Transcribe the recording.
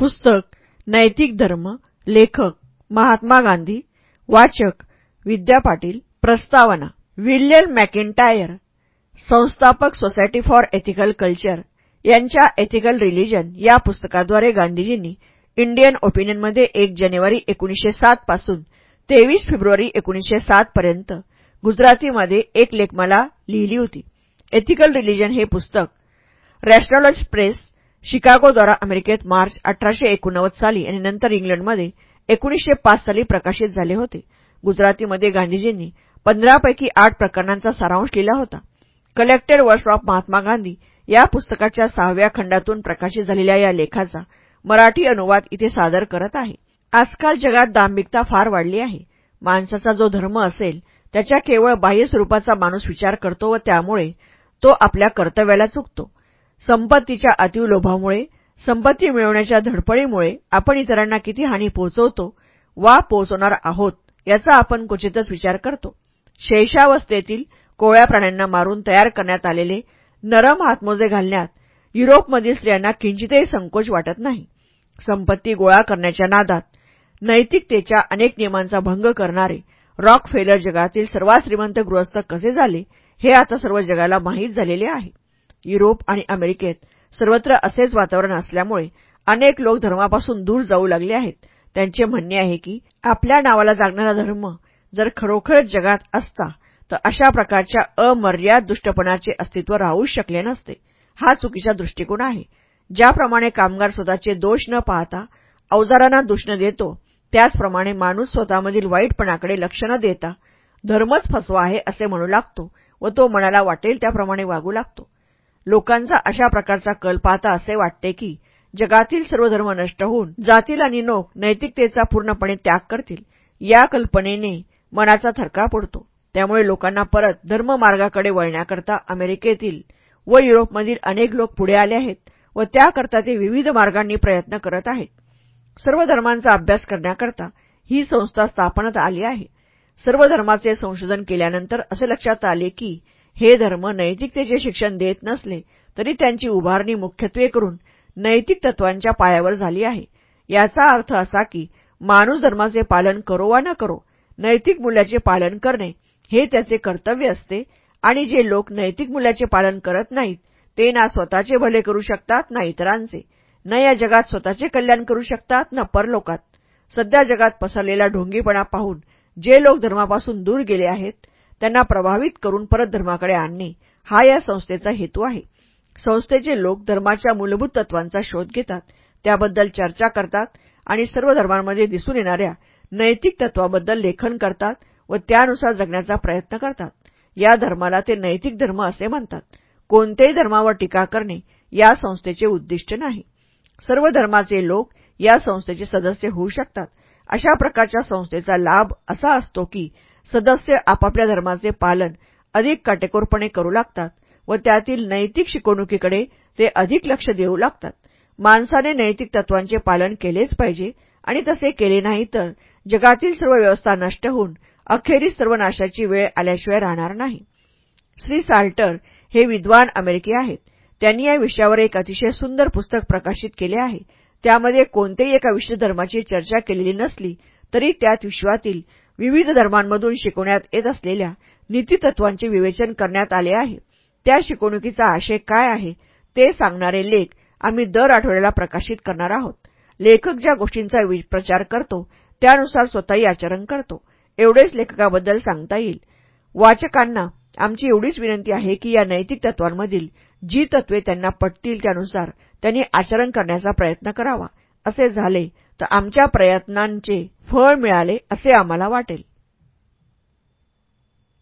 पुस्तक नैतिक धर्म लेखक महात्मा गांधी वाचक विद्या पाटील प्रस्तावना विल्यम मॅकिंटायर संस्थापक सोसायटी फॉर एथिकल कल्चर यांच्या एथिकल रिलिजन या पुस्तकाद्वारे गांधीजींनी इंडियन ओपिनियनमध्ये एक जानेवारी एकोणीसशे सात पासून तेवीस फेब्रुवारी एकोणीसशे सात पर्यंत गुजरातीमध्ये एक लेखमाला लिहिली होती. एथिकल रिलिजन हे पुस्तक रॅशनॉलॉज प्रेस शिकागोद्वारा अमेरिकेत मार्च अठराशे एकोणनव्वद साली आणि नंतर इंग्लंडमध्ये एकोणीसशे पाच साली प्रकाशित झाले होते. गुजरातीमध्ये गांधीजींनी पंधरापैकी आठ प्रकरणांचा सारांश लिहिला होता. कलेक्टेड वर्ष ऑफ महात्मा गांधी या पुस्तकाच्या सहाव्या खंडातून प्रकाशित झालेल्या या लेखाचा मराठी अनुवाद इथे सादर करत आहे. आजकाल जगात दांभिकता फार वाढली आहे. माणसाचा जो धर्म असेल त्याच्या केवळ बाह्य स्वरूपाचा माणूस विचार करतो व त्यामुळे तो आपल्या कर्तव्याला चुकतो. संपत्तीच्या अतिव लोभामुळे संपत्ती मिळवण्याच्या धडपडीमुळे आपण इतरांना किती हानी पोहोचवतो वा पोहोचवणार आहोत याचा आपण क्वचितच विचार करतो. शैशावस्थेतील कोळ्या प्राण्यांना मारून तयार करण्यात आलेले नरम हातमोजे घालण्यात युरोपमधील स्त्रियांना किंचितही संकोच वाटत नाही. संपत्ती गोळा करण्याच्या नादात नैतिकतेच्या अनेक नियमांचा भंग करणारे रॉक फेलर जगातील सर्वात श्रीमंत गृहस्थ कसे झाले हे आता सर्व जगाला माहीत झालेले आहे. युरोप आणि अमेरिकेत सर्वत्र असेच वातावरण असल्यामुळे अनेक लोक धर्मापासून दूर जाऊ लागले आहेत. त्यांचे म्हणणे आहे की आपल्या नावाला जागणारा धर्म जर खरोखरच जगात असता तर अशा प्रकारच्या अमर्याद दुष्टपणाचे अस्तित्व राहूच शकले नसते. हा चुकीचा दृष्टिकोन आहे. ज्याप्रमाणे कामगार स्वतःचे दोष न पाहता अवजारांना दोष न देतो त्याचप्रमाणे माणूस स्वतःमधील वाईटपणाकडे लक्ष न देता धर्मच फसवा आहे असे म्हणू लागतो व तो मनाला वाटेल त्याप्रमाणे वागू लागतो. लोकांचा अशा प्रकारचा कल पाहता असे वाटते की जगातील सर्व धर्म नष्ट होऊन जातील आणि लोक नैतिकतेचा पूर्णपणे त्याग करतील. या कल्पनेने मनाचा थरका पडतो. त्यामुळे लोकांना परत धर्ममार्गाकडे वळण्याकरता अमेरिकेतील व युरोपमधील अनेक लोक पुढे आले आहेत व त्याकरता ते विविध मार्गांनी प्रयत्न करत आहेत. सर्व धर्मांचा अभ्यास करण्याकरता ही संस्था स्थापनात आली आहे. सर्व धर्माचे संशोधन केल्यानंतर असे लक्षात आले की हे धर्म नैतिकतेचे शिक्षण देत नसले तरी त्यांची उभारणी मुख्यत्वे करून नैतिक तत्वांच्या पायावर झाली आहे. याचा अर्थ असा की माणूस धर्माचे पालन करो वा न करो नैतिक मूल्याचे पालन करणे हे त्याचे कर्तव्य असते आणि जे लोक नैतिक मूल्याचे पालन करत नाहीत ते ना स्वतःचे भले करू शकतात ना इतरांचे. न या जगात स्वतःचे कल्याण करू शकतात ना परलोकात. सध्या जगात पसरलेला ढोंगीपणा पाहून जे लोक धर्मापासून दूर गेले आहेत त्यांना प्रभावित करून परत धर्माकडे आणणे हा या संस्थेचा हेतू आहे. संस्थेचे लोक धर्माच्या मूलभूत तत्वांचा शोध घेतात त्याबद्दल चर्चा करतात आणि सर्व धर्मांमध्ये दिसून येणाऱ्या नैतिक तत्वाबद्दल लेखन करतात व त्यानुसार जगण्याचा प्रयत्न करतात. या धर्माला ते नैतिक धर्म असे म्हणतात. कोणत्याही धर्मावर टीका करणे या संस्थेचे उद्दिष्ट नाही. सर्व धर्माचे लोक या संस्थेचे सदस्य होऊ शकतात. अशा प्रकारच्या संस्थेचा लाभ असा असतो की सदस्य आपापल्या धर्माचे पालन अधिक काटेकोरपणे करू लागतात व त्यातील नैतिक शिकवणुकीकडे ते अधिक लक्ष देऊ लागतात. माणसाने नैतिक तत्वांचे पालन केलेच पाहिजे आणि तसे केले नाही तर जगातील सर्व व्यवस्था नष्ट होऊन अखेरीस सर्वनाशाची वेळ आल्याशिवाय राहणार नाही. श्री साल्टर हे विद्वान अमेरिकी आहेत. त्यांनी या विषयावर एक अतिशय सुंदर पुस्तक प्रकाशित केले आहे. त्यामध्ये कोणत्याही एका विशिष्ट धर्माची चर्चा केलेली नसली तरी त्यात विश्वातील विविध धर्मांमधून शिकवण्यात येत असलेल्या नीतितत्वांचे विवेचन करण्यात आले आहे. त्या शिकवणुकीचा आशय काय आहे? ते सांगणारे लेख आम्ही दर आठवड्याला प्रकाशित करणार आहोत. लेखक ज्या गोष्टींचा प्रचार करतो त्यानुसार स्वतःही आचरण करतो. एवढेच लेखकाबद्दल सांगता येईल. वाचकांना आमची एवढीच विनंती आहे की या नैतिक तत्वांमधील जी तत्वे त्यांना पटतील त्यानुसार त्यांनी आचरण करण्याचा प्रयत्न करावा. असे झाले तर आमच्या प्रयत्नांचे फळ मिळाले असे आम्हाला वाटेल.